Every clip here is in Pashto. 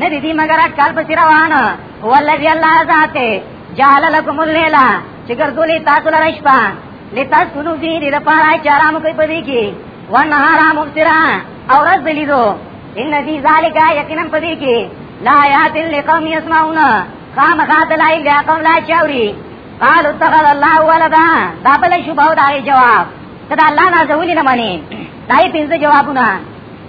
نه دي مگر اټکل په روان هو الذي الله ذاته جعل لكم الليل چې ګرځولې تاسو لپاره شپه لتاسونو فی دې لپاره چې آرام کوي په دې کې ونهار مبصرا او رز دلیدو ان فی ذلک یقینا په دې کې لا یات لقوم یسمعون قام غاد لا الا قوم لا چاوري قالوا اتخذ الله ولدا دا بل شوبو دا جواب ته الله نه ځولې نه مانی دای پنځه جوابونه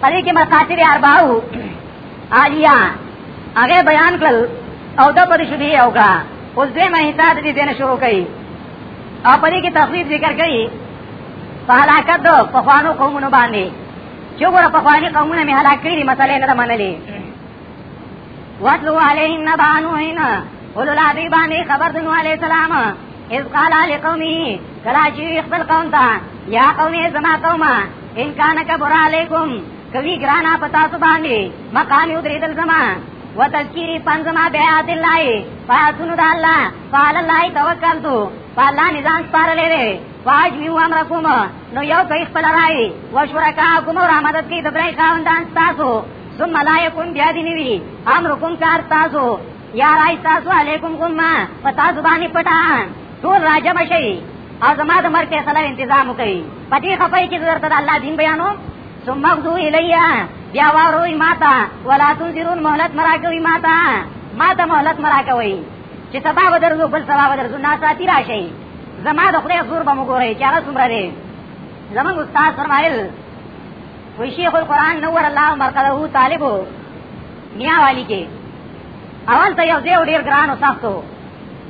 پدې کې مقاصد اربعو عالیه هغه بیان کړل او دا پر شبي او کا اوس دې مې حساب دې دنه شروع کړي او پدې کې تفصیل ذکر کړي په هلاکت دو په خوانو قومونو باندې چې ګوره په خواني قومونه مې هلاک کړي مسلې نه منلې واتلو علیهم نبا نوحین اولو لادی باندې خبر دنو علیہ السلام اذ قال لقومه کلا چې خپل قوم ته یا قومه زما قومه ان کان کبر علیکم کوي ګرانا پتا سو باندې مقام یو درې دل زما وتذکری پنځما بیات الله فاتونو د الله قال الله توکلت فالا نزان سپار لري واج میو امرکم نو یو کوي خپل راي وشرکا کوم را مدد کوي د برای خاوندان تاسو ثم لا یکون بیا دی نیوی امرکم کار تاسو یا رای تاسو علیکم غما پتا زبانی پټا ټول راجم شي او زما د مرګ فیصله انتظام کوي پدې خپای کې درته د الله دین بیانو ثم غدو الیا بیا واروي ماتا ولا تنذرون مهلت مرا کوي ماتا ماتا مهلت مرا کوي چې سبا ودرځو بل سبا ودرځو نا ساتي راشي زما د خدای زور به مو ګوري چې هغه څومره دی زمونږ استاد فرمایل وی شیخ القرآن نور الله مرقده طالبو میا والی کې اول ته یو دیو ډیر ګران او سختو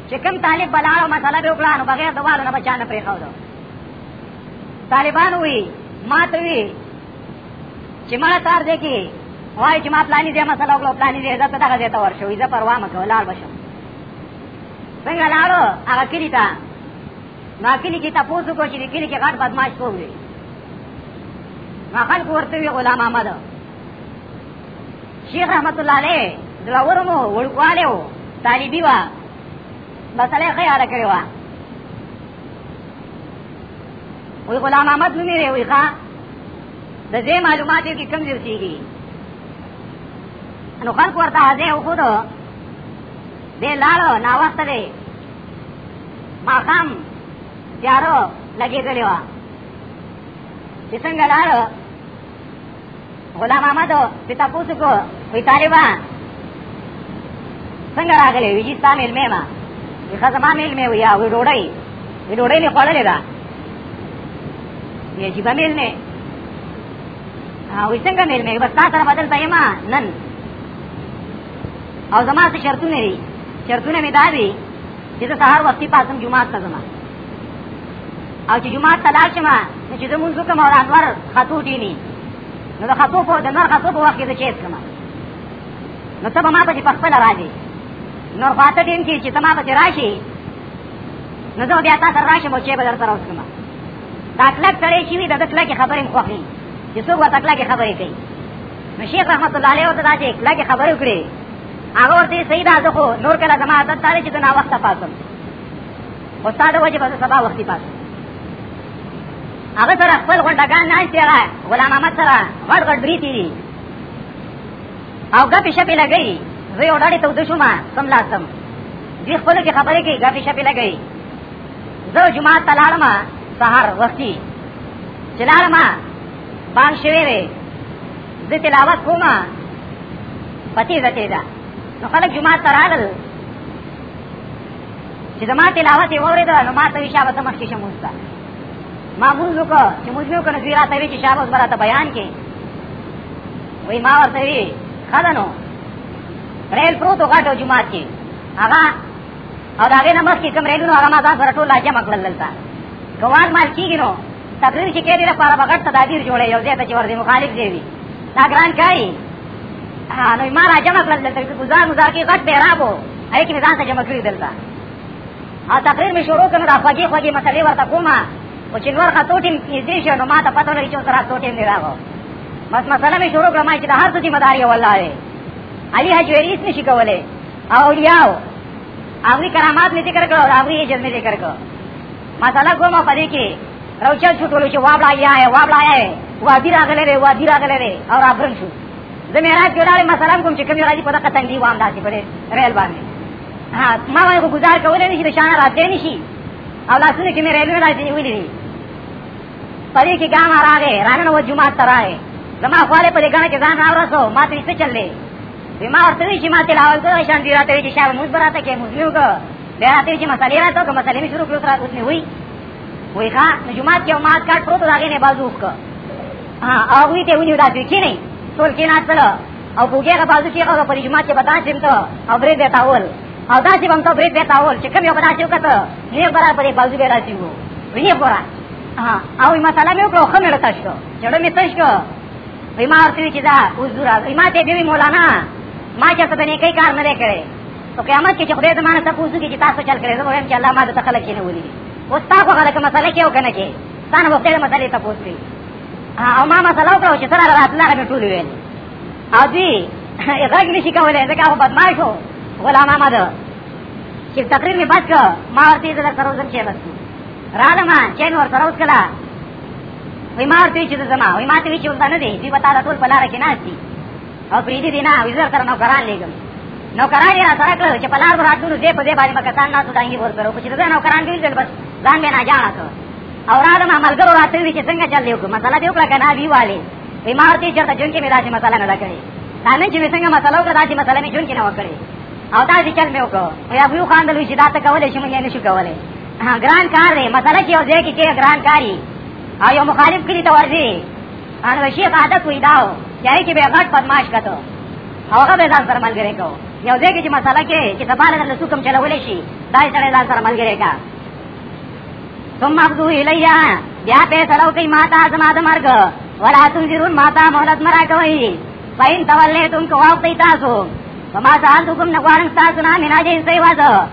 چې کوم طالب بلاړو مسله به وکړانو بغیر د والو نه بچانه پرې خاو دو طالبان وی ما ته وی چې ما تار دې کې وای چې ما پلاني دې مسله وکړو پلاني دې عزت دغه دې ته ورشو عزت پروا مکه ولار بشم څنګه لاړو هغه کلی ته ما کلی کې تاسو کو چې کلی کې غټ بدمعاش کوی ما خلک ورته وی غلام احمد شیخ رحمت الله علیه دلاورمو وړکواله و طالبی وا مسله خیال کړی وا وی غلام احمد نومې لري وی ښا د دې معلوماتو کې کم ځوسیږي نو خلق ورته حاضر او خود دې لاړو نا وخت دی ما خام تیارو لګېدلی وه چې څنګه لاړو غلام احمد په تاسو کو وی طالبا څنګه راغلی وی چې تاسو علمه ما وی خزما مل می وی او ډوړی وی ډوړی نه خوړلې دا یی چې باندې نه او څنګه مل می بس تاسو بدل ځای ما نن او زما څه شرطونه دي شرطونه می دا دي چې زه سهار وختي پاسم جمعه ته ځم او چې جمعه ته لاړ شم نو چې زمونږ کوم او انور خطو دیني نو د خطو په د نور خطو په وخت کې زه چیز کوم نو ته به ما پسې په خپل راځي نور خواته ټیم کې چې ته ما پسې راشي نو زه بیا تا سره راشم او چې به درته راوسم دا کلک سړی چې وي د ده کلکې خبرې مې خوښوي چې څوک ورته کلکې خبرې کوي نو شیخ رحمت الله علیه ورته داسې کلکې خبرې وکړې هغه ورته سیدا زه خو نور کله زما عادت دا چې نا وخت پاتم استاد وجه به سبا وخت پاتم هغه سره خپل غونډګان نه شي هغه غلام احمد سره وړ غړ بریتی دي او ګپې شپې لګي زه یو ډاډې ته ودشم سم لاسم دوی خپل کې خبرې کوي ګپې شپې لګي زه جمعه ته لاړم سهار وختي چې لاړم بانګ شوی زه تلاوت کوم پتی زته دا نو خلک جمعه ترالل چې زما تلاوت یې واورېده نو ما ته وی شابه ته مخکې شموز ته ما مونږ وکړو چې مونږ مې وکړو نو دوی راته وی چې شابه اوس به راته بیان کې وی ما ورته وی ښه ده نو ریل پروت و غټ او جومات کې هغه او دا غي نه مخ کې کوم ریلونو هغه ما ځان سره ټول لا جمع کړل دلته کوان مال کیږي نو تقریر چې کېدی لپاره بغټ تدابیر جوړې یو ځای ته چې ورته مخالف دی وي دا ګران کاری نو ما را جمع کړل دلته کې گزار گزار کې غټ بیرابو هغه کې ځان ته جمع کړی دلته او تقریر می شروع کړم دا خوږی خوږی مسلې ورته کومه او چې نور خطو ټیم نږدې شو نو ما ته پته لري چې سره خطو ټیم دی راغو بس مسله می شروع کړم چې د هر څه ذمہ داری والله علي حجویری هیڅ نشي کولای اولیاو هغه کرامات می ذکر کړو هغه یې جزمه ذکر کړو مساله کومه پدې کې روچا چټولو چې وابلا یا ہے وابلا یا ہے وادی راغله ری وادی راغله ری او راغرم شو د معراج جوړاله مساله کوم چې کوم راځي په دقه تنګي وام داسې پرې ریل باندې ها ما وایو گزار کولای نشي د شان راځي نشي او لاسونه کې مې ریل نه راځي ویلې دي پدې کې ګام راغې رانه و جمعه ترای زما خواله په دې غنه کې ځان راوړسو ما ترې څه چللې ما ورته وی چې ما تلاوت کوو شان دی راته چې شابه موږ براته کې موږ یو کو بیا راته چې مسالې راته کوم مسالې شروع کړو تر اوس نه وی وی ښا جمعات کې ما کاټ پروت راغې نه بازو وک ها او وی ته ونیو دا دوی کې نه ټول کې نه تل او وګړه بازو کې هغه پر جمعات کې بتا چې ته او برې به تاول او دا چې بم ته برې به تاول چې کوم یو بتا چې وکړه نه برا پرې بازو به راځي وو ویني برا او مساله مې وکړو خمه راته شو جوړه مې تښکو وای ما ورته چې دا اوس زور راځي ما ته دی مولانا ما چې څه بنې کوي کار نه دی کړی او قیامت کې چې خدای زمانه ته پوښتنه کوي چې تاسو چل کړی زه وایم چې الله ما د تخلق کې نه ولي اوس تاسو هغه کوم مسله کې او کنه کې ستانه وخت دې مسلې ته پوښتنه او ما مسله وکړه چې سره راتله غو ټول ویل او دی غږ نشي کولای ځکه هغه بدمعاش وو غلام احمد چې تقریر می بچ ما ورته دې سره وزن چې بس راځم چې نور سره وکړه وای مار ته چې زما وای ما ته چې ودا نه دی دی وتا د ټول پلار کې ناشتي او پری دې نه وزر تر نو کران لګم نو کران یې سره کړو چې پلار براتلو دې په دې باندې مکسان نه سودانګي ور کړو چې دا نو کران دی دل بس ځان مې نه جانا ته او را دما ملګرو راته وی چې څنګه چل یو مسله دی وکړه کنه دی والي وای مار ته چې ته جون کې مې راځي مسله نه لګړي دا نه چې څنګه مسله وکړه دا چې مسله مې جون کې نه وکړي او دا چې چل مې وکړو یا ویو خان دلوي چې دا ته کولې چې مې نه شو کولې ګران کار دی مسله چې یو ځای کې چې ګران کاری او یو مخالف کلی ته ورځي ان وشي عادت وې داو چې کې به غټ پدماش کته هغه به ځان سره ملګری کو یو ځای کې چې مسله کې چې سباله د لسوکم چلولې شي دا سره ځان سره ملګری کا ثم ابدو الیا بیا په سره کوي ماتا زما د مرګ ولا تنذرون ماتا مولد مرا کوي فین تولیتم کو واقعی تاسو فما سالتکم نغوارن تاسو نه مینا جین سیوازو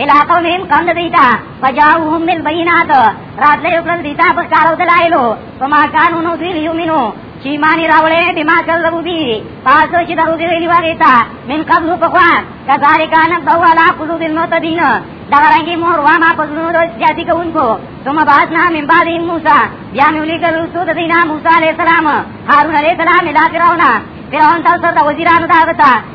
الى قومهم قوم دیتا فجاوهم بالبینات رات له یوکل دیتا په کارو دلایلو فما کانو نو دوی یومینو چې مانی راولې به ما کذبو بي پاسو چې درو دی ویلی واره تا من قبل په خوا کذالک ان بوالا قلوب المعتدین دا رنګي مور وا ما پزنو د سیاسي کوونکو ثم بعد نه من بعد موسی بیا مې ولي کړو سو د دینا موسی عليه السلام هارون عليه السلام اله کراونا فرعون تاسو ته وزیرانو دا وتا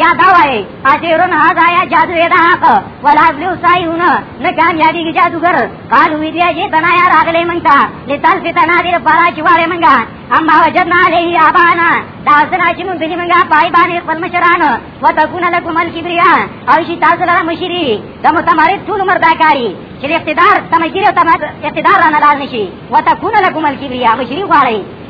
یا دا وای اجرن هدا یا جادو دا حق ولا بلو سایون نه کامیابی کی جادوګر قالو وی دی چې تنا یا راغلې منتا لتل فتنا دې پارا چواله منګا اما وجدنا علیه ابانا دا سنا چې مون بلی منګا پای باندې خپل مشران وتكون لكم الكبرياء او شي تاسو لپاره مشری دا متمرد ټول عمر دا کاری چې اقتدار تمګیر او اقتدار نه لار نشي وتكون لكم الكبرياء مشری غواړي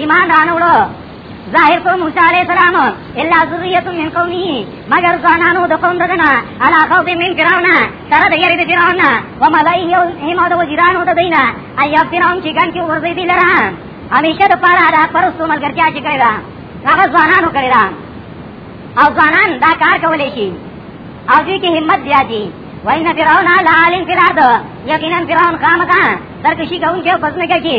ایمان رانوړو ظاهر کو موسی علیہ السلام الا ذریه من قومه مگر ځانانو د قوم دغنا علا خوف من فرعون سره د یری د فرعون و ملایه او هم د وزیرانو د دینا ایا فرعون چې ګان کې ورځي دی لره همیشه د پاره را پرستو ملګرتیا چې کړی دا هغه ځانانو کړی دا او ځانان دا کار کولای شي او دې کې همت بیا دي وای نه فرعون عالم فرعون یقینا فرعون قامتا سرکشي کوونکی پسنه کوي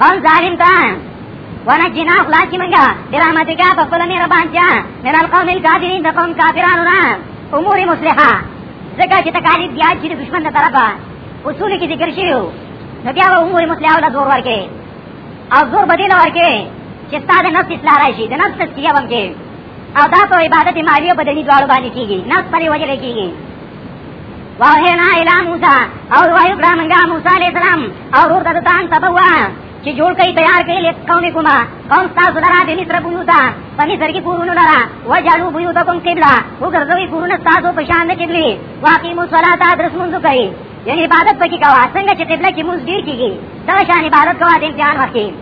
قوم ظالم تا وانا جنا خلاص کی منگا برحمت کا بخل میرا بانچا من القوم الكافرین دا قوم کافران را امور مصلحہ زکا چی تکالیف بیا چی دا دشمن دا طرفا اصول کی ذکر شیو نو بیا با امور مصلحہ ولا زور ورکے او زور بدیل ورکے چی ستا دا نفس اصلاح راشی دا نفس تسکیہ بمکے او دا په عبادت مالی او بدني دواړو باندې کیږي نه پرې وجره کیږي واهنا الی موسی او وایو کړه مونږه موسی علیہ السلام او ور د تان تبوا چې جوړ کړي تیار کړي لیک قوم کوما قوم تاسو درا د مصر بوتا په مصر کې کورونه لرا وجالو بيوتکم قبلا وګرځوي کورونه تاسو په شان کې دي واقیمو صلات درس مونږ کوي یعنی عبادت پکې کوا څنګه چې قبله کې موږ ډیر کیږي دا شان عبادت کوا د امتحان وخت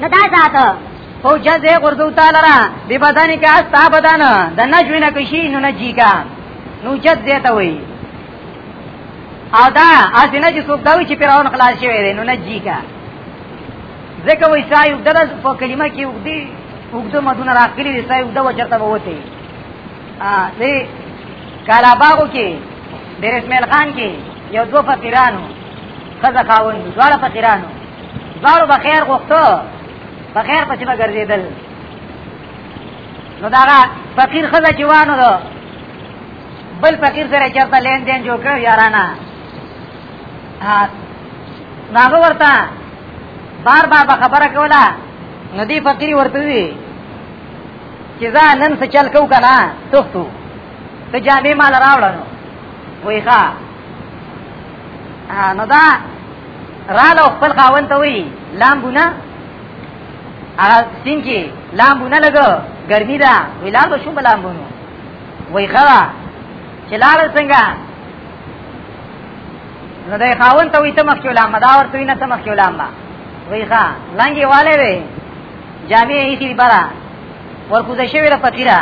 نو دا ذات او جزه غردو تعالی را دی بدن کې استا بدن د نجوی نه کشي نو نجی کا نو جزه ته وای او دا اسنه چې څوک دا وی چې پیراون خلاص شوی دی نو نجی کا ځکه وای سایو دغه په کلمه کې وګدي وګدو مدونه راخلي دی سایو دغه چرته وته ا دې کالاباغو کې د رسمل خان کې یو دو فقیرانو خزه خاون دواړه فقیرانو دواړو به خیر غوښتو په خیر پسې به ګرځېدل نو دا فقیر خزه چې وانه دو بل فقیر سره چرته لین دین جوړ کړ یارانه ناغه ورته بار بار به خبره کوله ندی فقیر ورته وی چې ځا نن څه چل کو کنه تختو ته جامې مال راوړل وای ښا نو دا رااله خپل خاون ته وی لامبونه هغه سین کې لامبونه لګو ګرمي ده وی لار به شو بلامبونو وای ښا چې لار څنګه نو دا خاون ته وی ته مخ کې لامه دا ورته نه ته مخ کې لامه وای ښا لنګي والے وی جامع ایسی دی برا ورکوزه شوی را پتیرا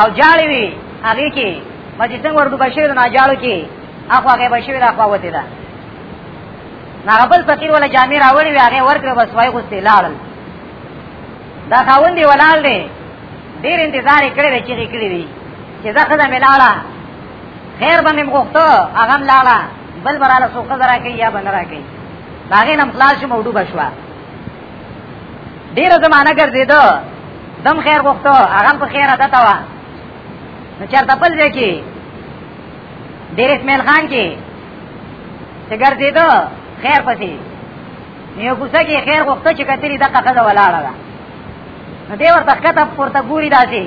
او جاړی وی هغه کې مجه څنګه ورډو بشیر نه جاړو کې اخو هغه بشیر اخو وته ده ناغبل فقیر ولا جامع راوړی وی هغه ورکړ بس وای غوستې لاړل دا خاوندې ولال دی ډیر انتظار کړی وی چې کړی وی چې زه خدای ملاړه خیر باندې مغوښته هغه لاړه بل براله سو خزرا کوي یا بنرا کوي هغه نم خلاص مو ډوب شوه ډیر زمانہ ګرځیدو دم خیر غوښتو هغه په خیر عادت وا نو چرته بل ځای کې ډیر اسماعیل خان کې چې ګرځیدو خیر پسی نیو کوڅه کې خیر غوښتو چې کتلی دغه خزه ولاړه ده نو دی ورته کته پورته ګوري داسي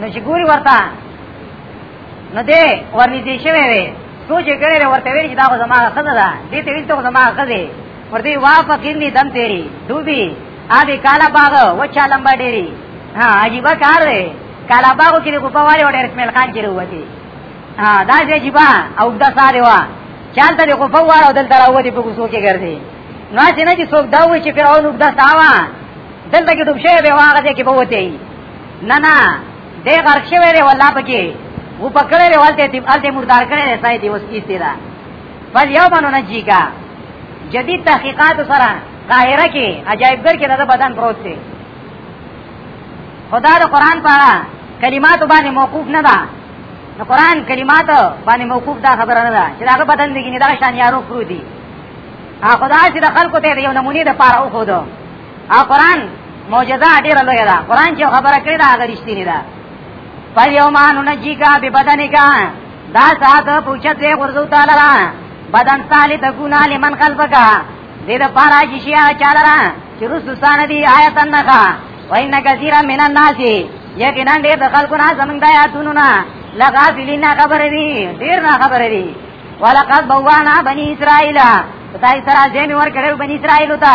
نو چې ګوري ورته نو دی ورنږدې شوی وي سوچ یې کړی ورته ویل چې دا خو زما ښځه ده دې ته ویل ته خو زما ښځه دی ورته ویل وا فقیرني دم تیری ډوبي آبې کاله باغ وچا لمبا ډېري ها عجیبه کار دی کاله باغو کې د کوپه والي وډېر اسماعیل خان کې وروتي ها دا چې عجیبه او دا ساري وا چالته د کوپه واړو دلته راوتي په کوڅو کې ګرځي نو چې نه چې څوک دا وایي چې فرعون وګدا ساوا دلته کې ډوب شوی به واغه کې به وته نه نه دې غرق شوی دی والله پکې و پکړې دی والته دې الته مردار کړې دی سای دی اوس کیسته دا بل یو باندې نه جیګا جدید تحقیقات سره قاهره کې عجایب ګر کې د بدن پروت دی خدا د قران په کلمات باندې موقوف نه ده نو قران کلمات باندې موقوف دا خبره نه ده چې دا بدن دی کې نه دا شان یارو پروت دی خدا چې د خلکو ته یو نمونه د پاره وخو او قران معجزه ډیره لویه ده قران چې خبره کړې ده هغه رښتینی ده پر یو مانو نه جیګا به بدن کا دا سات پوښت دې ورزو تعالی را بدن تعالی ته ګنا لمن قلب کا دې د پارا چې شیا چاله را چې رسوسان دی آیت نه کا وان کثیر من الناس یقینا دې د خلکو نه زمنګ دا یاتونو نه لغا فلینا خبر دی ډیر نه خبر دی ولقد بوانا بنی اسرائیل تای سره زمي ور کړو بنی اسرائیل ته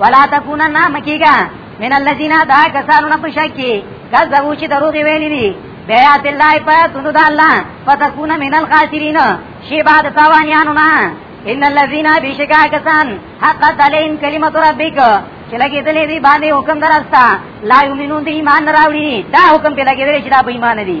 ولا تکونن مکیګا من الذين دا کسانو نه پشکی کذبو چې دروغ ویلي دي بیات الله پات د الله فتكون من الخاسرین شی بعد تاوانیانو نه ان الذين بشکا کسان حق تعلیم کلمت ربک چې لګې دلې دی باندې حکم درستا لا یمنون دی ایمان راوړي دا حکم په لګې دلې چې دا به ایمان دي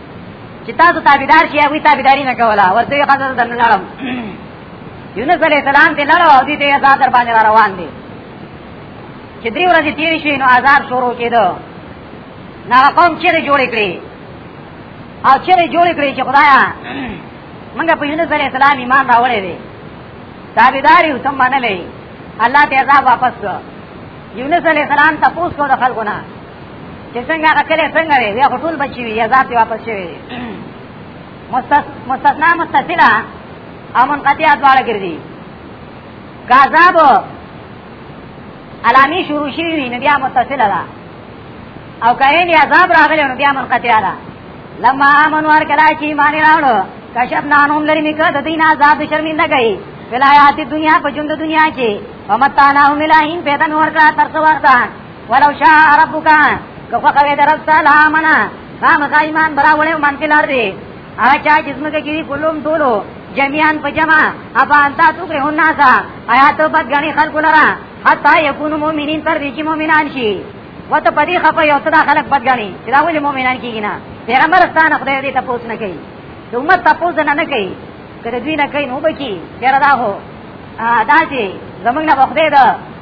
چې تاسو تابعدار شي هغه تابعداري نه کوله ورته یې خاطر دنه لاړم یونس علی السلام ته لاړ او دې ته آزاد در باندې روان دي چې دې ورځې تیر شي نو آزاد شروع کېدو نه قوم چې جوړ کړی او چې جوړ کړی چې خدایا منګه په یونس علی السلام ایمان راوړې دي تابعداري او سم باندې الله ته عذاب واپس کړ یونس علی السلام تاسو کو د خلکو نه چې څنګه هغه کلی څنګه وي بیا خو ټول بچي وي یا ذات واپس شوي مستثنا متصله او منقطعه دواړه ګرځي که عذاب علامی شروع شي وي نو بیا متصله ده او که یې عذاب راغلی نو بیا منقطعه ده لما امن ور کلا چې ایمان راوړو کشف نانوم لري میکا د دین عذاب شرمنده گئی ولایات دنیا په ژوند دنیا کې ومتانا هم الہین پیدا نور کړه تر څو وخت ولو شاء ربک که خو کوي درس تعالی منا خام قایمان براوله من کې لار دی اچا جسم کې کی کلم ټولو جميعا پجما ابا انت تو که هو ناسا آیا ته بد غني خلق لرا حتا یکون مؤمنین تر دې چې مؤمنان شي وته پدې خپه یو څه خلک بد غني چې دا ولې مؤمنان کیږي نه پیغمبر ستانه خدای دې تاسو نه کوي د امت تاسو نه نه کوي کله دوی نه کوي نو بکی چیرې دا هو دا چې زمونږ نه خدای دا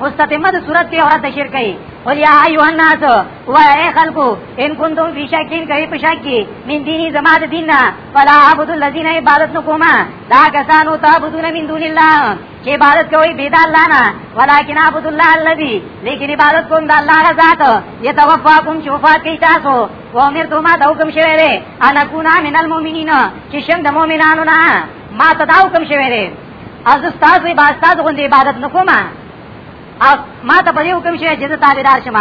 مستتمه د صورت کې عورت شرک کوي قل یا ایها الناس و ای خلقو ان کنتم فی شک ان کوي په شک کې من دیني زما د دین نه فلا عبد الذین عبادت نکوما دا کسانو تعبدون من دون الله چې عبادت کوي بيد الله نه ولکن عبد الله الذی لیکن عبادت کوم د الله ذات یتوفاکم شفاعت کوي تاسو و امر ته ما د حکم شوی دی انا کنا من المؤمنین چې شم د مؤمنانو نه ما تداو کوم شوی دی از تاسو عبادت تاسو غوندې عبادت نکوم او ما ته په دې حکم شوی چې زه تابعدار شم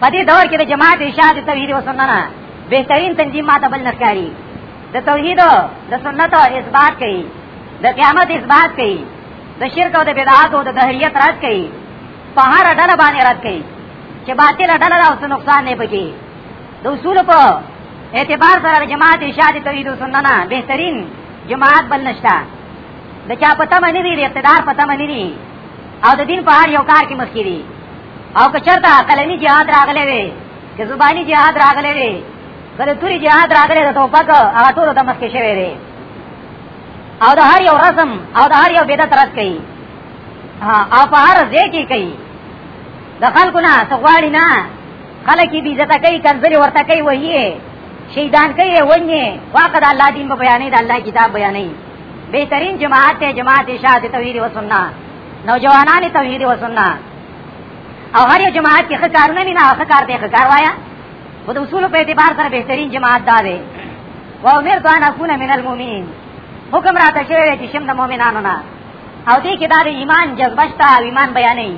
په دې دور کې د جماعت ارشاد توحید او سنت نه بهترین تنظیم ما ته بل نخکاری د توحید او د سنت او اثبات کوي د قیامت اثبات کوي د شرک او د بدعات او د دهریت رد کوي په هر ډله باندې رد کوي چې باطل ډله او نقصان نه پکې د اصول په اعتبار سره د جماعت ارشاد توحید او سنت نه بهترین جماعت بل نشتا د چا پته باندې دی د اقتدار پته باندې دی او د دین په هر یو کار کې مخکې دی او که چرته قلمی جهاد راغلی وي که زبانی جهاد راغلی وي که د توري جهاد راغلی د توپک هغه ټول د مخکې شوی دی او د هر یو رسم او د هر یو بدعت رد کوي او په هر ځای کې کوي د خلکو نه څه غواړي نه خلک یې بې عزته کوي کنځلې ورته کوي وایي شهیدان کوي ونی واقع د الله دین په بیانې د الله کتاب بیانې بهترین جماعت ته جماعت شاهد توحید و سنت نوجوانان توحید و سنت او هر یو جماعت کې ښکارونه نه نه ښکار ته ښکار وایا خو د اصول په اعتبار سره بهترین جماعت دا دی و امر تو ان اكون من المؤمنین حکم راته شوی چې شم د مؤمنانو نه او دې کې دا د ایمان جذبه شته ایمان بیانې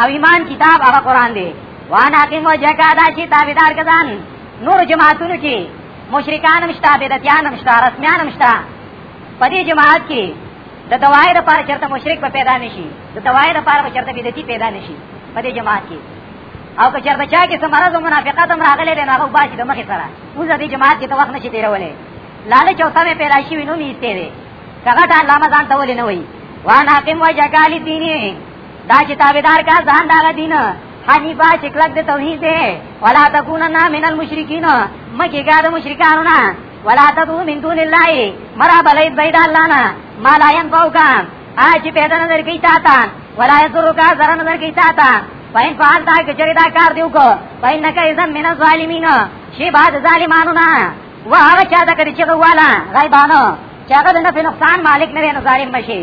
او ایمان کتاب هغه قران دی وانا اقیم وجهک دا چې تابعدار کزان نور جماعتونو کې مشرکان مشتا بدعتيان مشتا رسميان مشتا په دې جماعت کې د دوای د پاره چرته مشرک په پیدا نشي د دوای د پاره چرته بدعتي پیدا نشي په دې جماعت کې او که چرته چا کې سمرز او منافقت هم راغلي دي هغه باسي د مخې سره موږ دې جماعت کې ته وخت نشي تیرولې لالچ او سمې پیدا شي وینو نیسته دي کغه ټا علامه ځان ته ولې نه وایي وانا قم وجکالی دینی دا چې تابعدار کا ځان دا دین حنیفا چې کلک د توحید دی ولا تکونن من المشرکین مکه ګار مشرکانو نه ولا تدو من دون الله مرا بلید بيد الله نه ما لا ينفعوکا آج پیدا نظر کی تا تا ولا يضرکا ضرر نظر کی تا تا فین فعال تا کچری دا کار دیو کو فین نکا ازم من الظالمین شی بعد ظالمانو نه و هغه چا دا کړی چې غوالا غیبانو چې هغه د نفع نقصان مالک نه نه ظالم بشي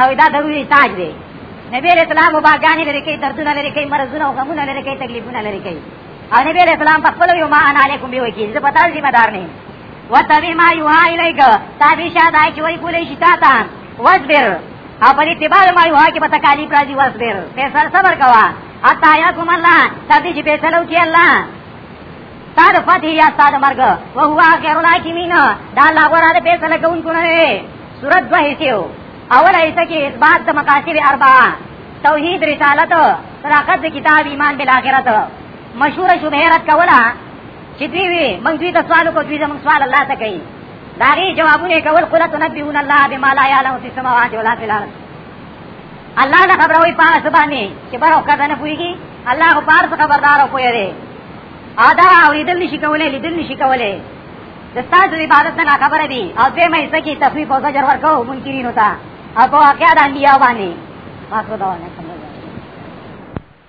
او دا ضروري تاج دی نبی علیہ السلام وباګانی لري کوي دردونه لري کوي مرزونه او غمونه لري کوي تکلیفونه لري کوي او نبی علیہ السلام په خپل یو ما انا علیکم به وکیل زه پتا ذمہ دار نه وتبی ما یوها الیک تابع شه دا چې وای کولې شي تا ته وزبر او په اتباع ما یوها کې په تکالیف راځي وزبر په سر صبر کوا اتا یا کوم الله تابع چې په سلو کې الله تا د فاتح یا تا د مرګ او هو اخر الحاکمین دا الله غره د فیصله کوونکو نه دی سورۃ دوه حصو اول حصہ کې اثبات د مقاصد اربعه توحید رسالت صداقت د کتاب ایمان بالآخرت مشهور شوبه رد کوله چې دوی وی موږ دوی ته سوال کو دوی زموږ سوال الله ته کوي دا غي جوابونه کول قلت نبيون الله بما لا يعلم في السماوات ولا في الارض الله دا خبروي په هغه باندې چې بار وخت نه پويږي الله خو بار څه خبردار او پوي دی ادا او لیدل نشي کولای لیدل نشي کولای د ستاسو عبادت نه خبره دي او دې مې څه کې تخفیف او زجر ورکو منکرین وتا او په واقعا د انبیاء باندې واخره دا نه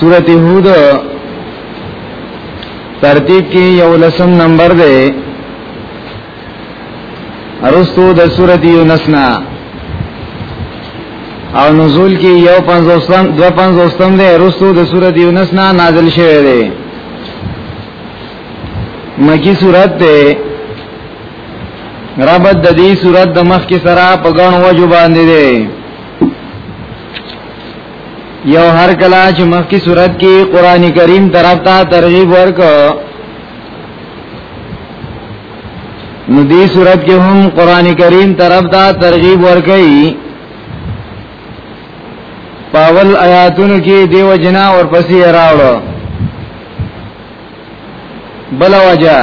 سورت هود ترتیب کې یو لسم نمبر دی ارستو د سورت یونس نه او نزول کې یو پنځوستم دو پنځوستم دی ارستو د سورت یونس نه نازل شوی دی مکی سورت دی ربط د دې سورت د مخ کې سره په غاڼو وجو باندې دی یو هر کلا چې مخکې صورت کې قران کریم طرف ته ترغیب ورکو نو دې صورت کې هم قران کریم طرف ته ترغیب ورکړي پاول آیاتونو کې دیو جنا اور پسې راوړو بل وجہ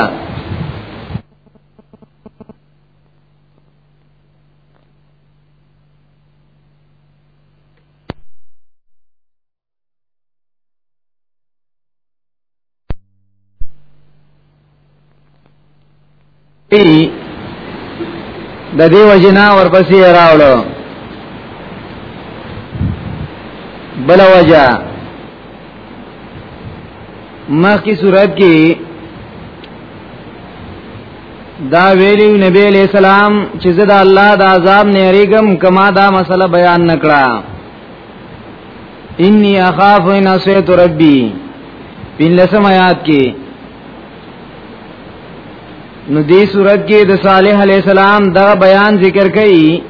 د دیو جنا ورپسې راوړو بل وجه مخ کی صورت کې دا ویلی نبی علیہ السلام چې زه د الله د عذاب نه ریګم کما دا مسله بیان نکړه انی اخاف ان اسیت ربی پین لسم آیات کې نو دې صورت کې د صالح علی السلام دا بیان ذکر کړي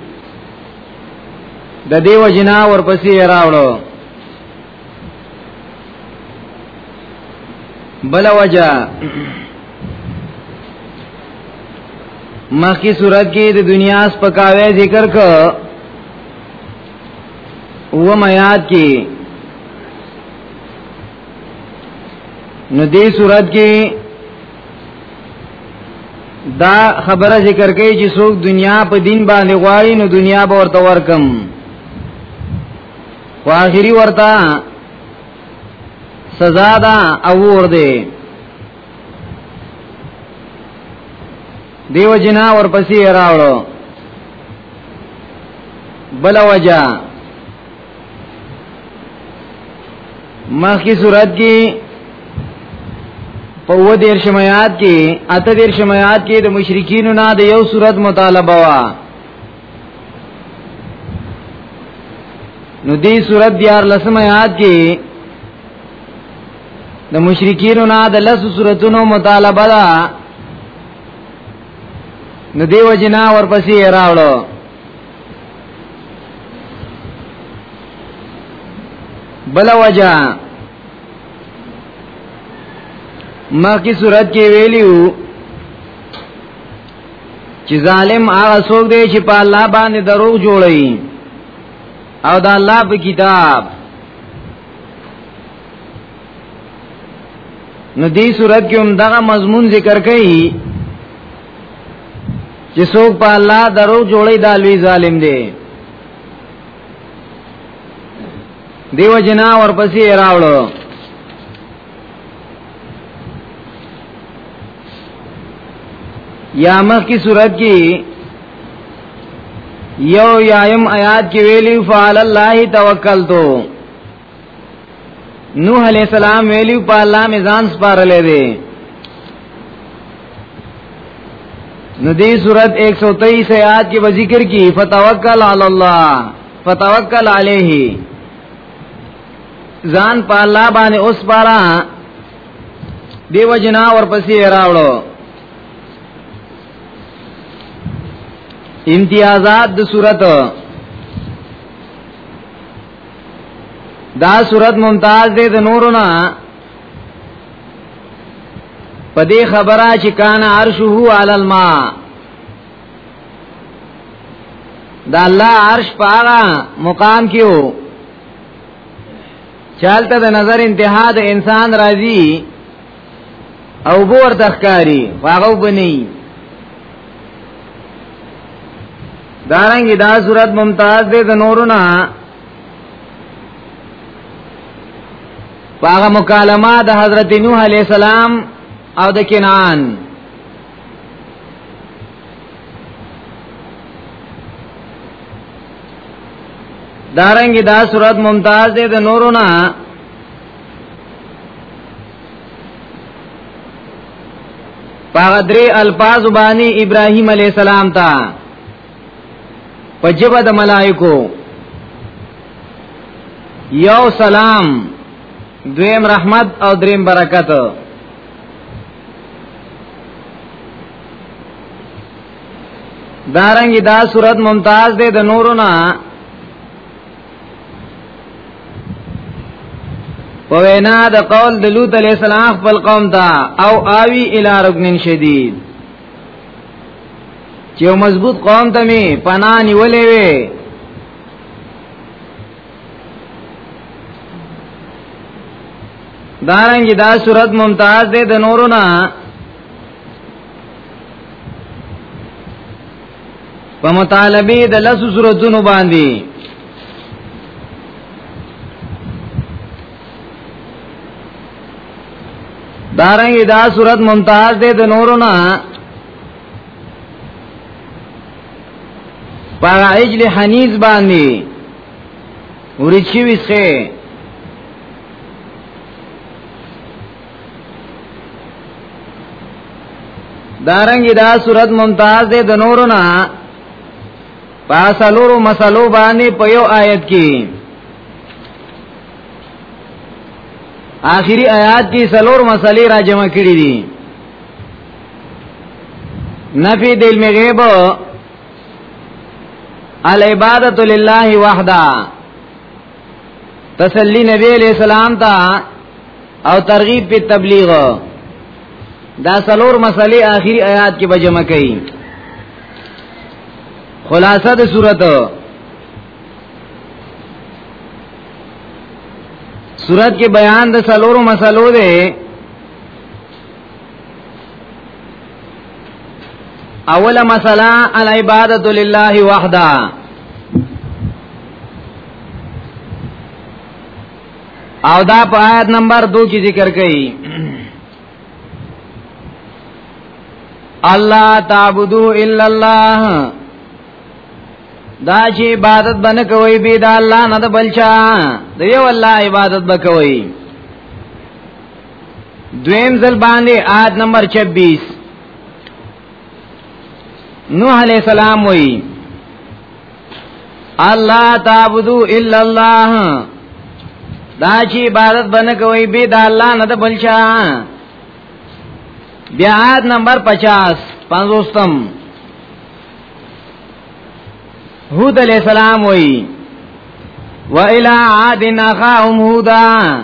د دیو جنا ورپسې راوړو بل وجه مخی صورت کې د دنیا سپکاوی ذکر ک و میات کې نو دې صورت کې دا خبره ذکر کوي چې څوک دنیا په دین باندې غواړي نو دنیا به ورته ورکم خو اخري ورته سزا ده او ور دي دیو جنا ورپسې راوړو بل وجہ مخی صورت کی په و دیر شمایات کې اته دیر شمایات کې د مشرکین نه د یو صورت مطالبه وا نو دی صورت دیار لسم آیات کې د مشرکینو نه د لس صورتونو مطالبه ده نو دی وجنا ورپسې راوړو بل وجہ مخکې صورت کې ویلیو چې ظالم هغه څوک دی چې په الله باندې دروغ جوړي او د الله په کتاب نو دې صورت کې هم دغه مضمون ذکر کړي چې څوک په الله دروغ جوړي دا لوی ظالم دی دیو جنا ورپسې راوړو یا مخ کی صورت کی یو یایم آیات کی ویلی فعل الله توکلتو نوح علیہ السلام ویلی په الله می ځان سپارلې دي ندی صورت 123 آیات کی ذکر کی فتوکل علی الله فتوکل علیه ځان په الله باندې اوس بارا دیو جنا ورپسې راوړو امتیازات د صورت دا صورت ممتاز دی د نورنا پدې خبره چې کان عرشه علی الماء دا الله عرش په هغه مقام کې وو چالتہ د نظر انتها د انسان راضی او بور تخکاری واغو بنی دارنګي دا صورت ممتاز ده د نورنا پاغه مکالمه د حضرت نوح علی السلام او د کنعان دارنګ دا صورت ممتاز دی د نورو نه پاغه درې الفاظ باندې ابراهيم عليه السلام ته پجب د ملائکو یو سلام دویم رحمت او دریم برکت دارنګ دا صورت ممتاز ده د نورو نه په وینا د قول د لوط علی السلام خپل قوم ته او آوی الی رکن شدید چې مضبوط قوم ته می پناه نیولې وي دارنګ دا صورت ممتاز ده د نورو نه په مطالبه د لس صورتونو باندې دارنګ دا صورت ممتاز ده د نورو نه پاغه عجل حنیز باندې ورچی وسه دارنګ دا صورت ممتاز ده د نورو نه پاسلورو مسلو باندې په یو آیت کې آخری آیات کې سلور مسلې را جمع کړې دي نفی د علم غیب العبادت لله وحده تسلی نبی علیہ السلام تا او ترغیب په تبلیغ دا سلور مسلې آخری آیات کې به جمع کړي خلاصه د صورت صورت کې بیان د سلور مسلو ده اوله مسله العبادت لله وحده او دا په آیت نمبر 2 کې ذکر کړي الله تعبدو الا الله دا چې عبادت بنه کوي به دا الله نه د بلچا د یو الله عبادت بکوي دویم ځل باندې آد نمبر 26 نوح علیہ السلام وی الله تعبدو الا الله دا چې عبادت باندې کوي به د الله نه د بلچا بیا آد نمبر 50 پنځوستم هود علیہ السلام وی و الى عاد نخاهم هودا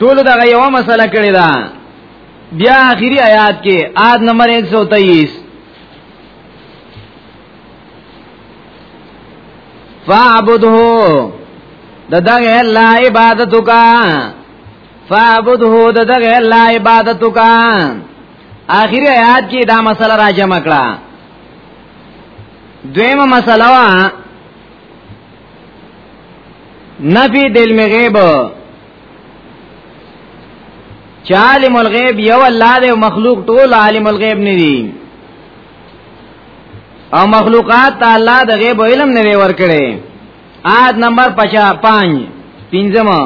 ټول دا یو مسله کړی دا بیا اخیری آیات کې آد نمبر 123 فاعبده د دغه الله عبادت وکا فاعبده د دغه الله عبادت وکا اخیری آیات کې دا مسله را جمع کړه دویمه مسله وا نفی دل مغیب چې عالم الغیب یو الله دی او مخلوق ټول عالم الغیب نه دي او مخلوقات ته الله د غیب علم نه ور کړی آد نمبر 55 پنځمه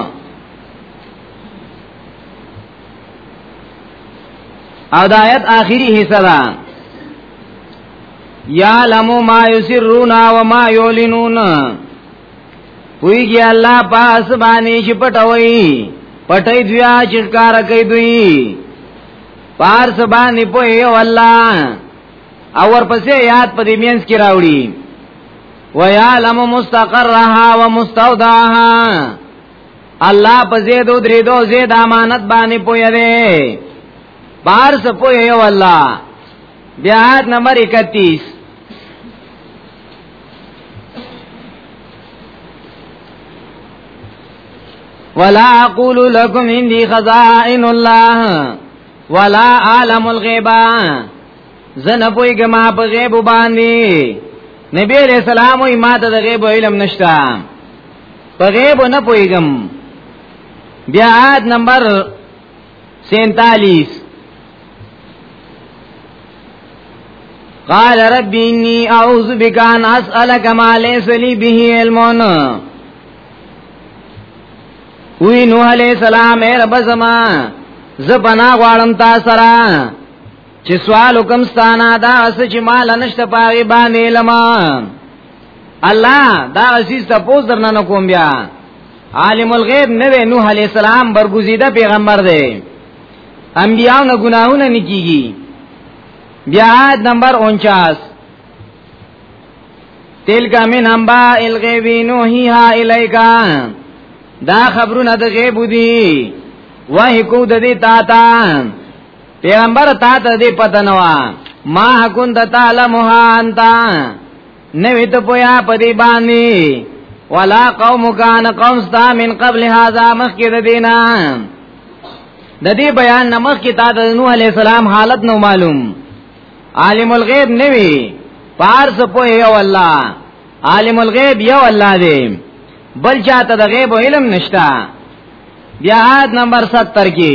او دا آیت آخری حصہ دا یعلم ما یسرون و ما یعلنون ویږي الله پاس باندې چې پټوي پټي دیا چې کار کوي دوی پارس باندې په یو الله او ورپسې یاد په دې مینس کې راوړي ويعلم مستقرها ومستودعها الله په زید او درې دو زید امانت باندې پوي دی پارس پوي یو الله بیا نمبر 31 ولا اقول لكم عندي خزائن الله ولا عالم الغيبا زنه پویګم په غیب باندې نبی علیہ السلام وی ما ته د غیب علم نشتا په غیب نه پویګم بیا آیت نمبر 47 قال رب اني اعوذ بك ان اسالك ما ليس لي به علم وی نوح علیہ السلام اے رب زما زبنا غوالم تا سرا چې سوال حکم ستانا دا اس چې مال نشته پاغي باندې لما الله دا عزیز ته پوز درنه کوم بیا عالم الغیب نه وی نوح علی السلام برگزیده پیغمبر دی انبیاء نه گناهونه نکیږي بیا آیت نمبر 49 تلک من انباء الغیب نوحیها الیکا دا خبرونه د غیب دي وای کو د دې تا تا پیغمبر تا ته دې پته نو ما حکم د تعالی مهانتا نوی ته پویا پدی باندې ولا قوم کان قوم ستا من قبل هذا مخکې د دینا د دې بیان نمخ کې تا د نوح علی السلام حالت نو معلوم عالم الغیب نوی پارس په یو الله عالم الغیب یو الله دی بل چاته د غیب علم نشتا بیا آیت نمبر 70 کې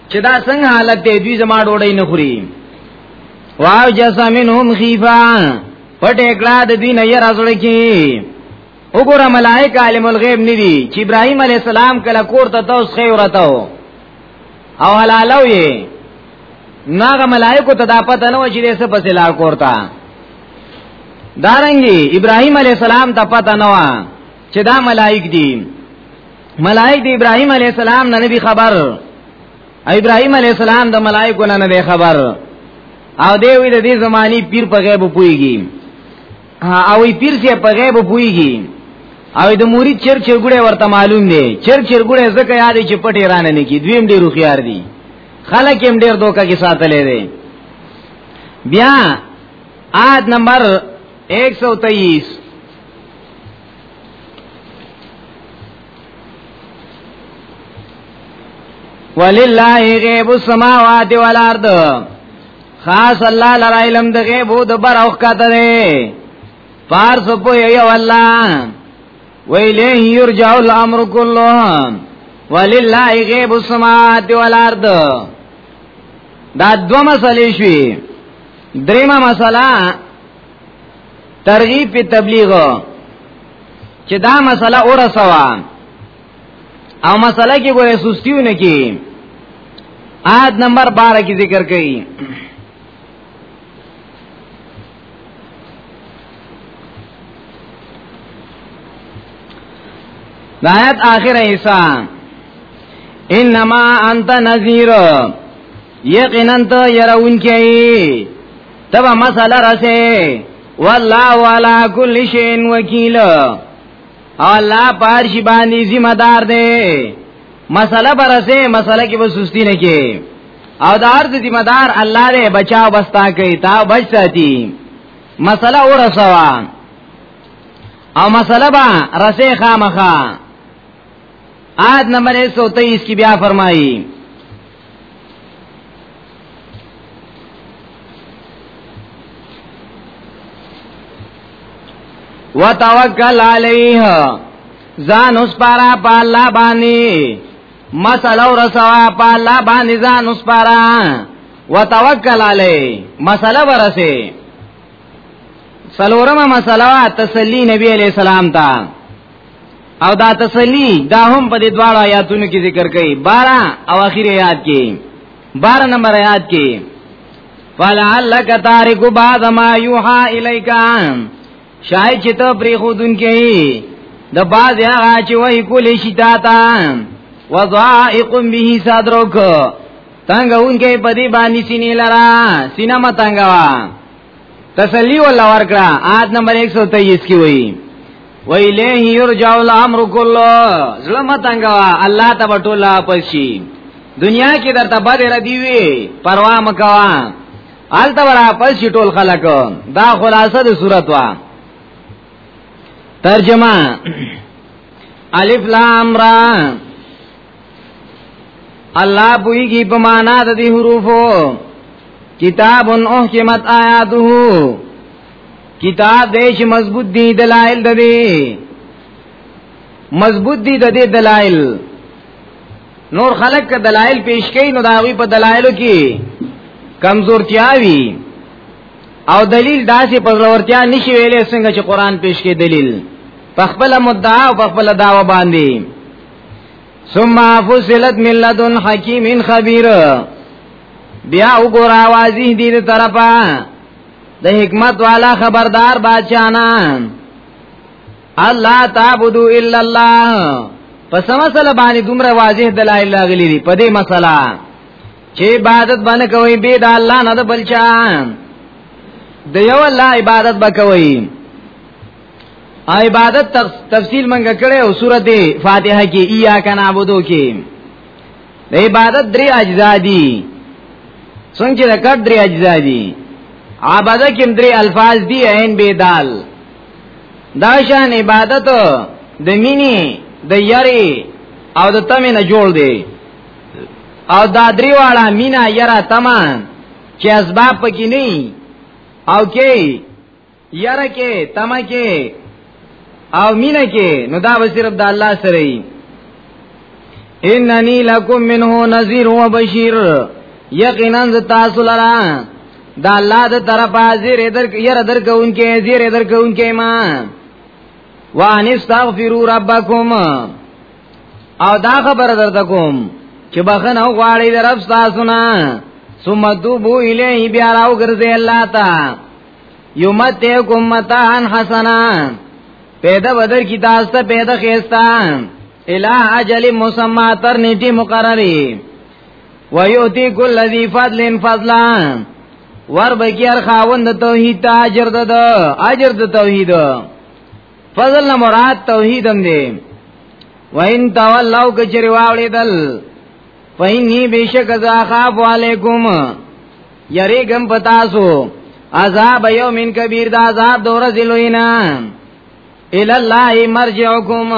چې دا څنګه حالت دی دوی زما ډوډۍ نه خوري واو جسمنهم خيفا پټ اکړه د دوی نه ير ازړ کی وګوره ملائکه عالم الغیب ندي چې ابراهيم عليه السلام کله کور ته توس خي ورته او حلالو یې ناغه ملائکه ته دا پته نه و چې دې څه پسې لار کوړتا دارنګي ابراهيم عليه السلام ته پته نه و چې دا ملائک دي ملائک د ابراهيم عليه السلام نه نبي خبر ابراهيم عليه السلام د ملائکو نه نه خبر او دی وی د دې زماني پیر په غیب پويږي او وی پیر چې په غیب پويږي او د مرید چر چر ګړې ورته معلوم دی چر چر ګړې زکه یاد چې پټې رانه نه کی دویم ډیرو خيار دي خلک هم ډیر دوکه کې ساتلې دي بیا آد نمبر 123 ولله غیب السماوات والارض خاص الله لرا علم د غیب د بر او کته دی پار سو په یو الله ویله یرجع الامر کله ولله غیب السماوات والارض دا دو مسلې شوې دریمه مسله ترغیب په تبلیغ چې دا مسله اورسوا او مسله کې ګوره سستیونه کې آد نمبر 12 کې ذکر کړي دا آیت آخر ایسا انما انت نذیر یقینا ته يرون کې تبا مساله راسه والله والا کل شین وکیل الله پارش باندې ذمہ دار دی مساله برسه مساله کې وسستی نه کې او د ارض ذمہ دار الله دې بچاو بستا کوي تا بچ ساتي مساله ورسوا او مساله با رسه خامخا آد نمبر 123 کی بیا فرمائی وتوکل علیه ځان اوس پارا په الله باندې مسله ورسوا په الله باندې ځان اوس پارا وتوکل علیه مسله ورسه سلورمه مسله تسلی نبی علیہ السلام ته او دا تسلی دا هم په دې دواړو آیاتونو کې ذکر کړي 12 او اخیر آیات کې 12 نمبر آیات کې فلعلک تارک بعض ما یوحى الیک شاید چې ته پری خودن کې د باز هغه چې وای کولې شي تا تا وضائق به صدرک تنگ اون کې پدی باندې سینې لرا سینما تنگوا تسلی ولا ورکړه آد نمبر 123 کې وایي ویلیه یرجع الامر کله زړه متنګوا الله ته بټولا پشي دنیا کې درته بد ردی وی پروا مکوا آل ته ورا پشي ټول خلک دا خلاصه د صورت وا ترجمه الف لام را الله پویږي په معنا د دې حروفو کتاب احکمت آیاته کتاب دې چې مضبوط دي دلایل د دې مضبوط دي د دې دلایل نور خلق که دلایل پیش کړي نو داوی په دلایلو کې کمزورتیا وی او دلیل داسې په ضرورتیا نشي ویلې څنګه چې قران پیش کړي دلیل په خپل مدعا او په خپل داوا باندې ثم فصلت من لدن حکیم خبیر بیا وګورا واضح دي تر طرفه د حکمت والا خبردار بادشاہنا الله تعبدو الا الله پس مسله باندې دومره واضح دلایل لاغلي دي په دې مسله چې عبادت باندې کوي به د الله نه د بلچا د یو الله عبادت وکوي عبادت تفصیل منګه کړي او سورته فاتحه کې ایا کنا عبادو کې د عبادت درې اجزا دي څنګه د کټ درې اجزا دي عبادت کې درې الفاظ دي عین به دال دا شان عبادت د مینې د یری او د تمه نه جوړ دی او دا درې واړه مینا یرا تمه چې اسباب پکې نه او کې یاره کې تما کې او مینه کې نو دا به صرف د الله سره وي اننی لکم منه نذیر و بشیر یقینا ز تاسو لرا دا الله د طرفه زیر در یره در کوونکې زیر در کوونکې ما وان استغفروا ربکم او دا خبر درته کوم چې بخنه غواړي د رب تاسو نه ثم توبو الیه بیا راو ګرځي الله تعالی یمتعکم متان حسنا پیدا بدر کی تاسو ته پیدا خېستان الہ اجل مسما تر نیټه مقرری ویوتی کل ذی فضل فضلا ور بکیر خاوند توحید تا اجر د اجر د توحید فضل نه مراد توحید هم دی وین تولوا کچری واولیدل فینی بشک ذا خاف علیکم یریګم پتاسو عذاب یوم کبیر دا عذاب دور زلوینا الی الله مرجعکم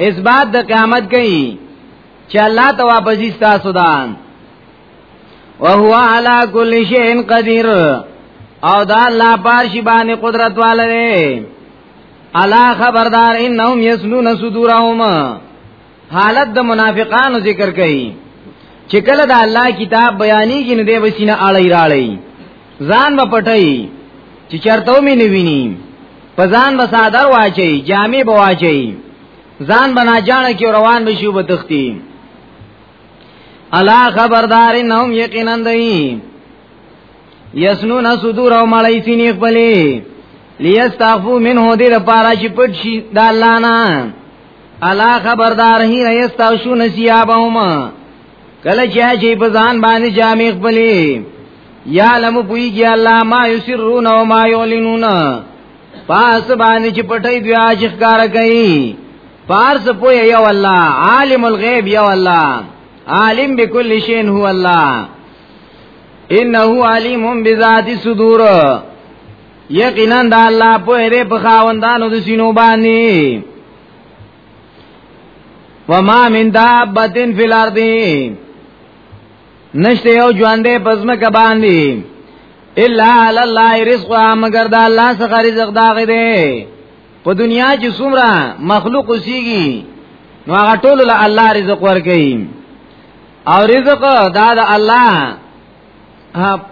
اثبات د قیامت کوي چې الله ته واپس تاسو ده او هو علی کل شیء قدیر او دا الله پارشی باندې قدرت والے الا خبردار انهم یسلون صدورهم حالت د منافقانو ذکر کړي چې کله د الله کتاب بیانېږي نو دی وسینه اړی راړی ځان به پټي چې چرته مې نه ویني په ځان به صادر واچي جامې به واچي ځان بنا جاړه کې روان بشو به تختی الا خبردار انهم یقینا دی یسنون صدور او مړی سینې خپلې لیستغفو منه دې لپاره چې پټ شي د الله نه الا خبردار هی ایستاو شو نسیابهم کله چې چې په ځان باندې جامې خپلې یا لم پویږي الله ما یسرون او ما یعلنون پاس باندې چې پټي دی اج ښکار کوي پارس پوی یو الله عالم الغیب یو الله عالم بكل شيء هو الله انه علیم بذات الصدور یقینا د الله په دې په خاوندانو د سینو باندې وما من دابتن فی الارض نشته یو ژوندې پزما ک باندې الا علی الله رزق مگر د الله څخه رزق داغه دی په دنیا کې څومره مخلوق اوسېږي نو هغه ټول له الله رزق ورکړي او رزق دا د الله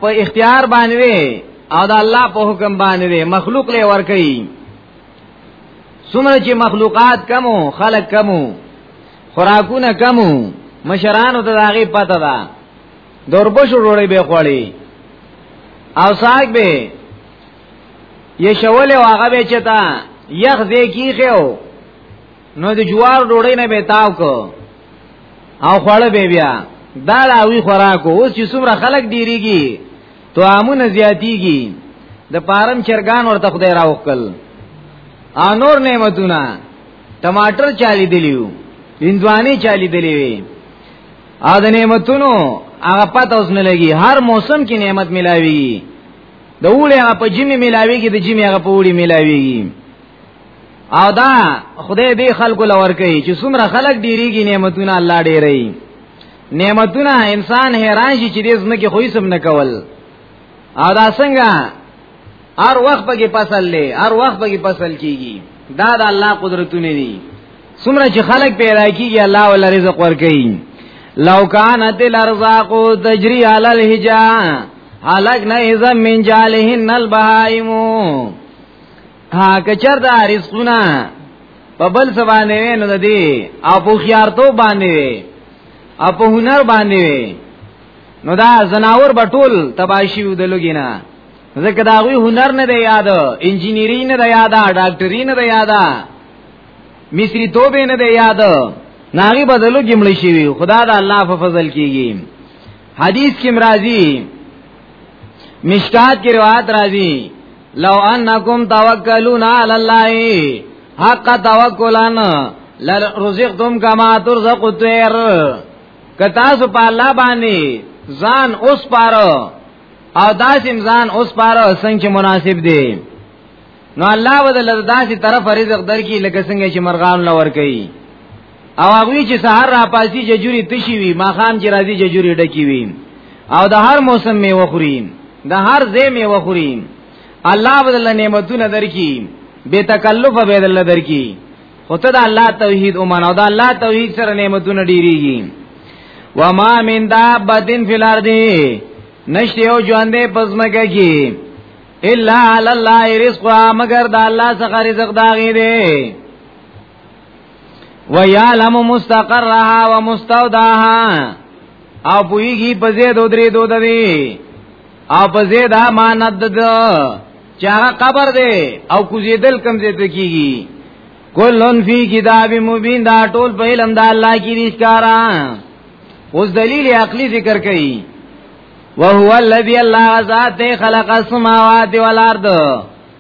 په اختیار باندې او د الله په حکم باندې مخلوق له ور کوي څومره چې مخلوقات کمو خلق کمو خوراکونه کمو مشرانو ته داغي پته ده دوربشو روړې به خوړې او ساګ به یې شولې واغه به چتا یخ دې کیخو نو د جوار ډوړې نه به تاو کو او خړل به بیا دا لاوی خوراکو اوس چې څومره خلک ډیریږي تو امونه زیاتیږي د پارم چرګان ورته خدای راوکل ا نور نعمتونه ټماټر چالي دیلیو انځواني چالي دیلی وی ا د نعمتونو هغه پته اوس نه لګي هر موسم کې نعمت ملاوي د اوړي هغه په جمی ملاويږي د جمی هغه په اوړي ملاويږي او دا خدای دې خلکو لور کوي چې څومره خلک ډیریږي نعمتونه الله ډیري نعمتونه انسان حیران شي چې دې زمکه خو یې سم نه کول او دا څنګه هر وخت پکې فصل لې هر وخت پکې فصل کیږي دا د الله قدرتونه دي څومره چې خلک پیدا کیږي الله ول رزق ورکوي لو کانت الارزاق تجری علی الهجا حلق نه زمین جالهن البهائمو ها کچر دا رزقونه په بل څه باندې نو د دې او په خيارتو باندې او په هنر باندې نو دا زناور بټول تباشي د لګینا ځکه دا غوي هنر نه دی یاد انجینری نه دی یاد ډاکټری نه دی یاد مصری توبه نه دی یاد ناغي بدلو کې مړ شي خدا دا الله په فضل کیږي حدیث کې مرাজি مشکات کې روایت راځي لو انکم توکلون علی الله حق توکلن لرزقتم کما ترزق الطير کتا سو په الله باندې ځان اوس پاره او داسم ځان اوس پاره څنګه مناسب دی نو الله بدل داسې طرف رزق درکې لکه څنګه چې مرغان لور کوي او هغه چې سحر را پاسي ججوري تشي وي ماخام چې راځي ججوري ډکی وي او د هر موسم می وخوري د هر ځای می وخوري الله بدل نعمتونه درکې بے تکلف به دل درکی خو ته د الله توحید او منو د الله توحید سره نعمتونه ډیریږي وما من دابتن فی الارض نشته یو ژوندې پزمکه کی الا علی الله رزقها مگر د الله څخه رزق داغی دی ويعلم مستقرها ومستودعها او پویږي په زید درې دود دی او په زید امانت ده چې هغه قبر دی او کوزیدل کم زید کیږي کلن فی کتاب مبین دا ټول په علم د الله کې دي ښکارا اوس دلیل عقلی ذکر کړي وهو الذی الله ذات خلق السماوات والارض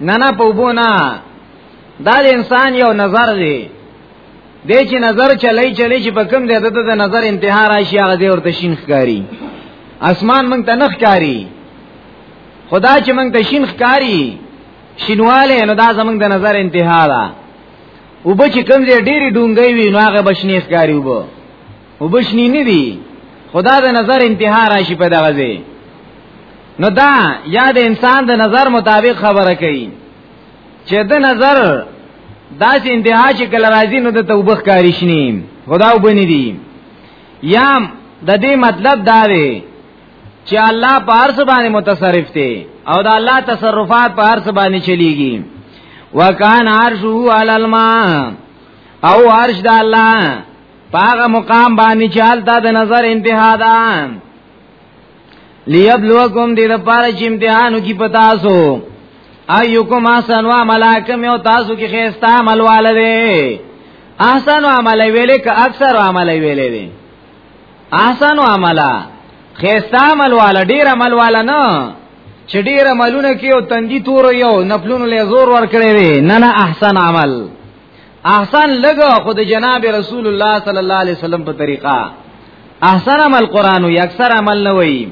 نه نه په وبو نه دا د انسان یو نظر دی د چې نظر چلی چلی چې په کوم دی د نظر انتها راشي هغه دی ورته شین ښکاری اسمان مونږ ته نخ کاری خدا چې مونږ ته شین ښکاری شینواله نو دا زمونږ د نظر انتها ده وبو چې کوم دی ډیری ډونګي وي نو هغه بشنی ښکاری وبو وبشنی نه دی خدا د نظر انتها راشي په دغه ځای نو دا یا د انسان د نظر مطابق خبره کوي چې د نظر داس انتها چې کله راځي نو د توبخ کاری شنی خدا وبني دي یا د دې مطلب دا دی چې الله په هر څه باندې متصرف دی او دا الله تصرفات په هر څه باندې چلیږي وکان عرشه علی الماء او عرش د الله پاغه مقام باندې چالتا د نظر انتها ده لیبلوکم دې د پاره چې امتحانو کې پتا سو ایوکم احسن و ملائکم یو تاسو کې خيستا عمل والده احسن عمل ویلې ک اکثر عمل ویلې دي احسن عمل خيستا عمل وال ډیر عمل وال نه چې ډیر عملونه کې او تندي تور یو نپلون له زور ور کړې نه نه احسن عمل احسان لګو خود جناب رسول الله صلی الله علیه وسلم په طریقه احسن عمل قران وی اکثر عمل نه وی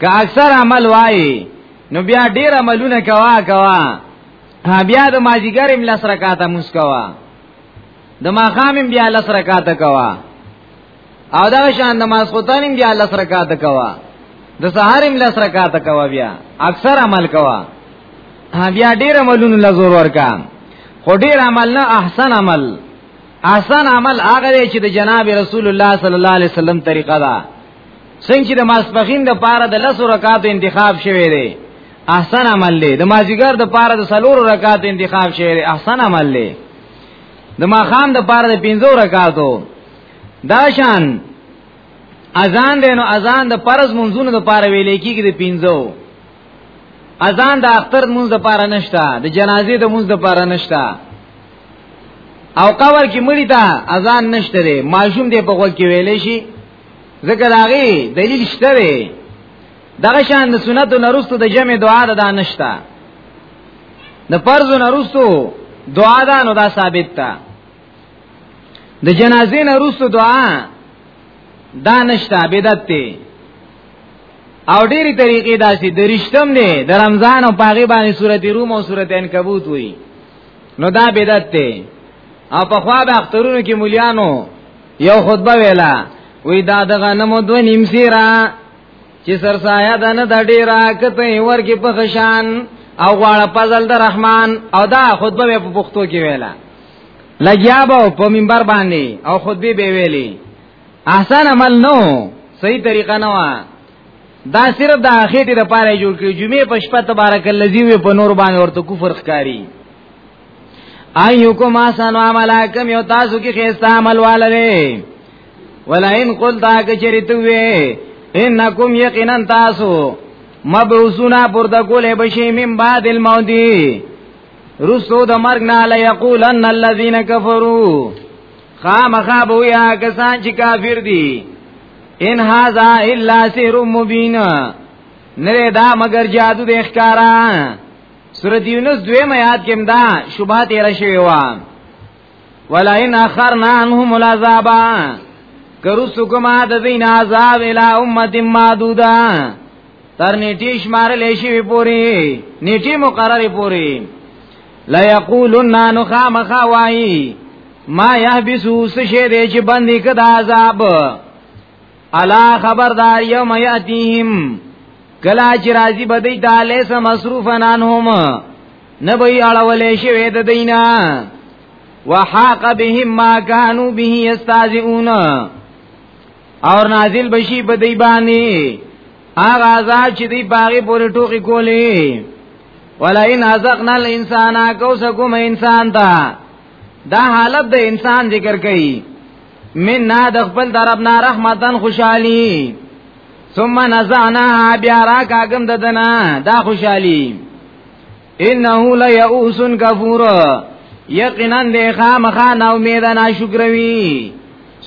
که اکثر عمل وای نو بیا ډیر عملونه کوا کوا بیا د ماجیګر ام لس رکعاته مسکوا د ماخام بیا لس رکعاته کوا او دا شان د ماسخوتان بیا لس رکعات کوا د سحر هم لس رکعات کوا بیا اکثر عمل کوا بیا ډیر عملونه لزور ورکا خو ډیر عمل نه احسن عمل احسن عمل هغه دی چې د جناب رسول الله صلی الله علیه وسلم طریقه ده څنګه چې د ماسپخین د پاره د لس رکعات انتخاب شوی دی احسن عمل دی د مازیګر د پاره د سلور رکعات انتخاب شوی دی احسن عمل دی د ماخام د پاره د پنځو رکعاتو دا شان اذان دی نو اذان د فرض منځونو د پاره ویلې کیږي د پینځو اذان د اختر منځ د پاره نشتا د جنازې د منځ د پاره نشتا او قبر کې مړی ته اذان نشته دی ماشوم دی په وخت کې ویلې شي ځکه داغي دلیل شته دی دغه شان د سنتو نرستو د جمع دعا ده دا نشتا د فرض نرستو دعا ده نو دا ثابت ده د جنازې نه روسو دعا دا نشتا بدعت دی او ډېری طریقې داسې درشتم دی د رمضان او پاغي باندې سورته روم او سورته عنکبوت وایي نو دا بدعت دی او په خوا به اخترونو کې مليانو یو خطبه ویلا وی دا د غنمو دو نیم سیرا چې سرسایا د نه د ډیرا کته ور کې په خشان او غواړه پزل د رحمان او دا خطبه په پښتو کې ویلا لګیا به په منبر باندې او خطبه به ویلي احسن عمل نو صحیح طریقه نه و دا صرف د اخیری لپاره جوړ کړی جمعه په شپه تبارک الذی وی په نور باندې ورته کفر ښکاری ایوکم احسن عملکم یو تاسو کې خیستا عمل والره ولئن قلت کچری تو وی انکم یقینا تاسو مبعوثنا پرد کوله بشی من بعد الموت رسو د مرګ نه لا یقولن الذين كفروا خامخا بو یا کسان چې کافر دي ان هاذا الا سحر مبین نه دا مگر جادو د ښکارا سورۃ یونس دویم آیات کې دا شوبه تیر شوی و ولا ان اخرنا عنهم العذاب کرو سکما د دین عذاب الی امه معدوده تر نیټی شمار لیشی وی پوری نیټی مقرری پوری لا یقولن نو خامخا وای ما یحبسو سشه دی چې بندی کدا عذاب الا خبردار یوم یاتیهم کلا چې راضی بدی تعالی سم مصروفن انهم نه به اړولې شي وې د دینا وحاق بهم ما كانوا به یستهزئون او نازل بشي په دی باندې هغه عذاب چې دی باغې پورې ټوکی کولې ولئن ازقنا الانسان کوسکم انسان تا دا حالت د انسان ذکر کړي من نا د خپل درب نا رحمتن خوشحالي ثم نزعنا بیا را کاغم ددنا دا خوشحالي انه لیئوس کفور یقینا د خامخا نا امید نا شکروي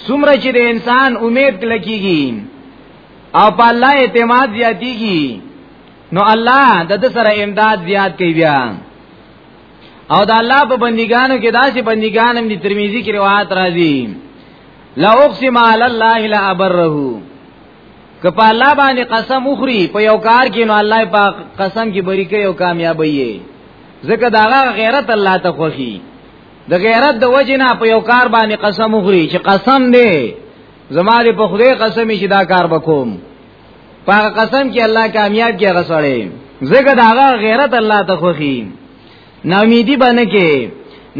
سمره چې د انسان امید کلکیږي او په الله اعتماد زیاتیږي نو الله د د سره امداد زیات کوي بیا او د الله په بندګانو کې داسې بندګان هم دي ترمذی کې روایت راځي لا اقسم علی الله لا ابره که په الله باندې قسم اخري په یو کار کې نو الله په قسم کې بری کوي او کامیابی یې ځکه دا غیرت الله ته خوخي د غیرت د وجې نه په یو کار باندې قسم اخري چې قسم دی زماره په خدای قسم چې دا کار وکوم په قسم کې الله کامیاب کې غسړې ځکه دا غیرت الله ته خوخي نامیدی باندې کې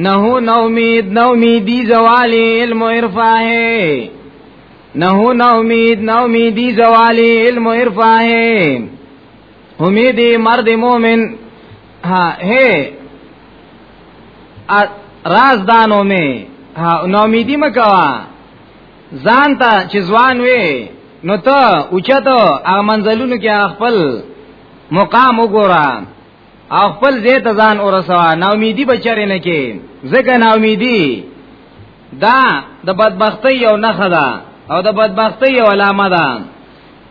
نو نو امید نو امیدی زوال علم عرفا ہے نه نه امید نه امیدی زوالی علم عرفاه امیدی مرد مومن ها ہے راز دانو می ها نو امیدی مکوا ځان ته چې ځوان وي نو ته اوچته هغه منزلونو کې خپل مقام وګوره او خپل زه ته ځان ورسوا نا امیدی بچره نه کې زګه نا امیدی دا د بدبختی یو نه خدا او د بدبختی یو علامه ده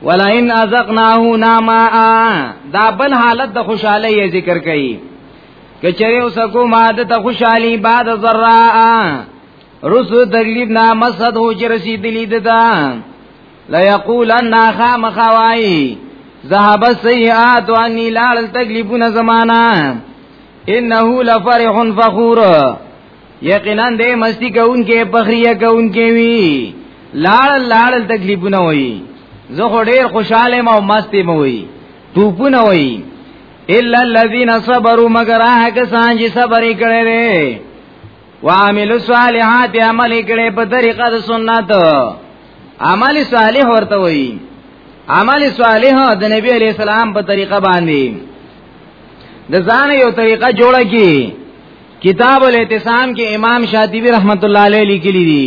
ولئن ازقناه نما دا بل حالت د خوشحالي ذکر کړي کچره اوس کو ماده ته خوشحالي بعد ذرا رسو تکلیف نا مسد هو چې رسیدلی ده لا یقولن خامخوای ذهب السیئات انی لال تکلیفون زمانہ انه لفرح فخور یقینا دې مستی کوونکې پخریه کوونکې وی لال لال تکلیفونه وای زه خو ډیر خوشاله ما مستی مو وی ټوپونه وای الا الذين صبروا مگر هغه کسان چې صبر کړي وعملوا الصالحات عمل کړي په طریقه د سنت عمل صالح ورته وایي عمل صالح د نبی علی السلام په طریقه باندې د ځان یو طریقه جوړه کی کتاب الاعتصام کې امام شاطبی رحمت الله علیه لیکلی دی